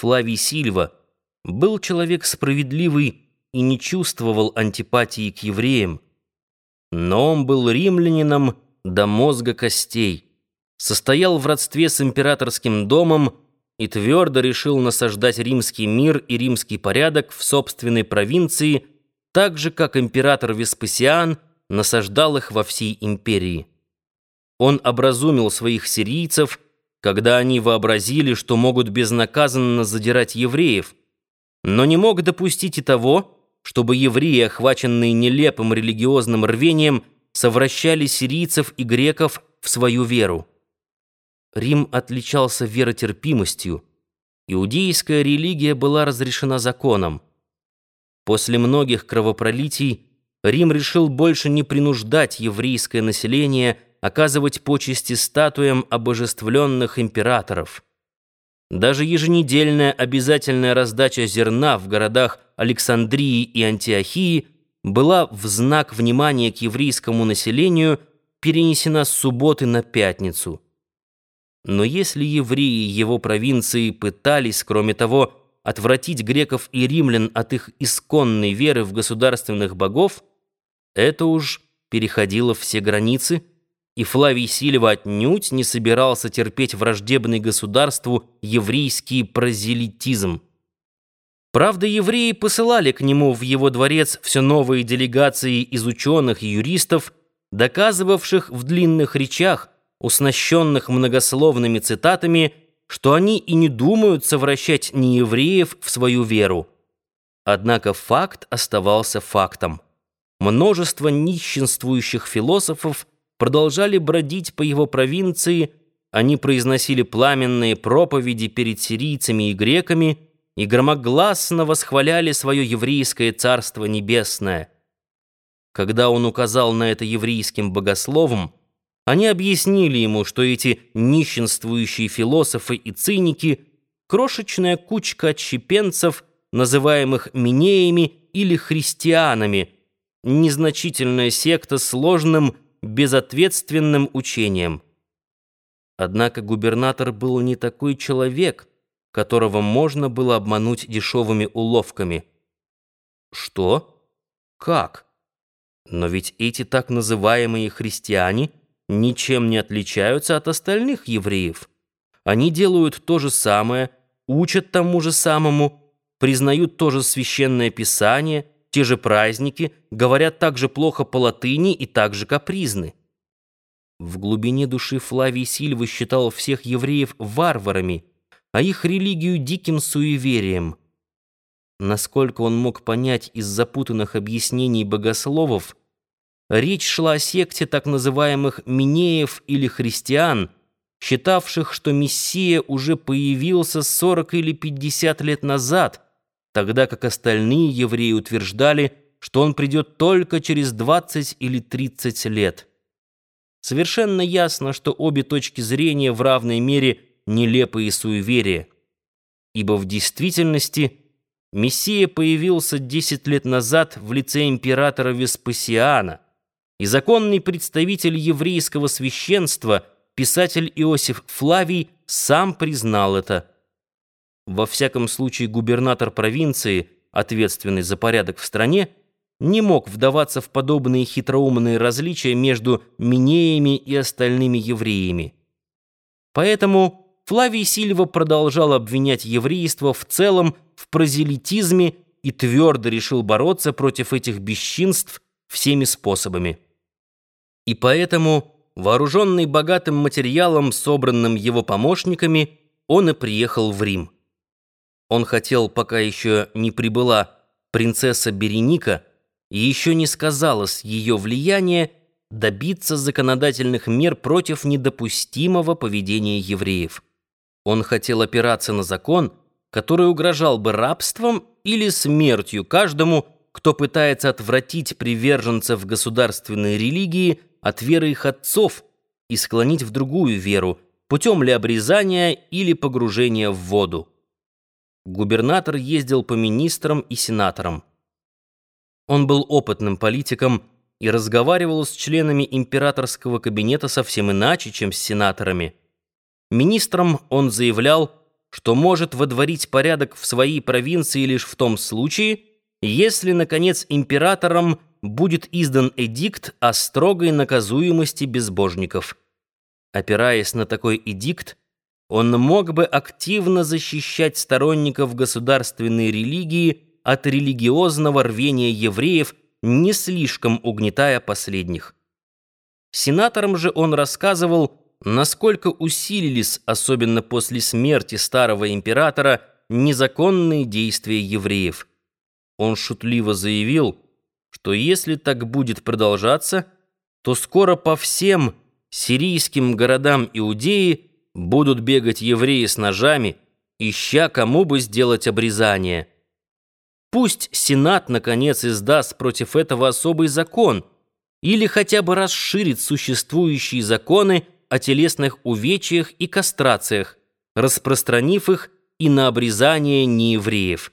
Флавий Сильва, был человек справедливый и не чувствовал антипатии к евреям. Но он был римлянином до мозга костей, состоял в родстве с императорским домом и твердо решил насаждать римский мир и римский порядок в собственной провинции, так же, как император Веспасиан насаждал их во всей империи. Он образумил своих сирийцев, когда они вообразили, что могут безнаказанно задирать евреев, но не мог допустить и того, чтобы евреи, охваченные нелепым религиозным рвением, совращали сирийцев и греков в свою веру. Рим отличался веротерпимостью. Иудейская религия была разрешена законом. После многих кровопролитий Рим решил больше не принуждать еврейское население оказывать почести статуям обожествленных императоров. Даже еженедельная обязательная раздача зерна в городах Александрии и Антиохии была в знак внимания к еврейскому населению перенесена с субботы на пятницу. Но если евреи его провинции пытались, кроме того, отвратить греков и римлян от их исконной веры в государственных богов, это уж переходило все границы, и Флавий Сильва отнюдь не собирался терпеть враждебный государству еврейский прозелитизм. Правда, евреи посылали к нему в его дворец все новые делегации из ученых и юристов, доказывавших в длинных речах, уснащенных многословными цитатами, что они и не думают совращать неевреев в свою веру. Однако факт оставался фактом. Множество нищенствующих философов продолжали бродить по его провинции, они произносили пламенные проповеди перед сирийцами и греками и громогласно восхваляли свое еврейское царство небесное. Когда он указал на это еврейским богословам, они объяснили ему, что эти нищенствующие философы и циники — крошечная кучка отщепенцев, называемых минеями или христианами, незначительная секта сложным, безответственным учением. Однако губернатор был не такой человек, которого можно было обмануть дешевыми уловками. Что? Как? Но ведь эти так называемые христиане ничем не отличаются от остальных евреев. Они делают то же самое, учат тому же самому, признают то же священное писание, те же праздники, говорят так же плохо по латыни и так же капризны. В глубине души Флавий Сильва считал всех евреев варварами, а их религию диким суеверием. Насколько он мог понять из запутанных объяснений богословов, речь шла о секте так называемых Минеев или христиан, считавших, что Мессия уже появился 40 или 50 лет назад – тогда как остальные евреи утверждали, что он придет только через 20 или 30 лет. Совершенно ясно, что обе точки зрения в равной мере нелепые суеверия, ибо в действительности Мессия появился 10 лет назад в лице императора Веспасиана, и законный представитель еврейского священства, писатель Иосиф Флавий, сам признал это – во всяком случае, губернатор провинции, ответственный за порядок в стране, не мог вдаваться в подобные хитроумные различия между минеями и остальными евреями. Поэтому Флавий Сильва продолжал обвинять еврейство в целом в прозелитизме и твердо решил бороться против этих бесчинств всеми способами. И поэтому, вооруженный богатым материалом, собранным его помощниками, он и приехал в Рим. Он хотел, пока еще не прибыла принцесса Береника и еще не сказалось ее влияние, добиться законодательных мер против недопустимого поведения евреев. Он хотел опираться на закон, который угрожал бы рабством или смертью каждому, кто пытается отвратить приверженцев государственной религии от веры их отцов и склонить в другую веру путем ли обрезания или погружения в воду. Губернатор ездил по министрам и сенаторам. Он был опытным политиком и разговаривал с членами императорского кабинета совсем иначе, чем с сенаторами. Министрам он заявлял, что может водворить порядок в своей провинции лишь в том случае, если, наконец, императором будет издан эдикт о строгой наказуемости безбожников. Опираясь на такой эдикт, он мог бы активно защищать сторонников государственной религии от религиозного рвения евреев, не слишком угнетая последних. Сенаторам же он рассказывал, насколько усилились, особенно после смерти старого императора, незаконные действия евреев. Он шутливо заявил, что если так будет продолжаться, то скоро по всем сирийским городам Иудеи будут бегать евреи с ножами, ища кому бы сделать обрезание. Пусть Сенат, наконец, издаст против этого особый закон или хотя бы расширит существующие законы о телесных увечьях и кастрациях, распространив их и на обрезание неевреев.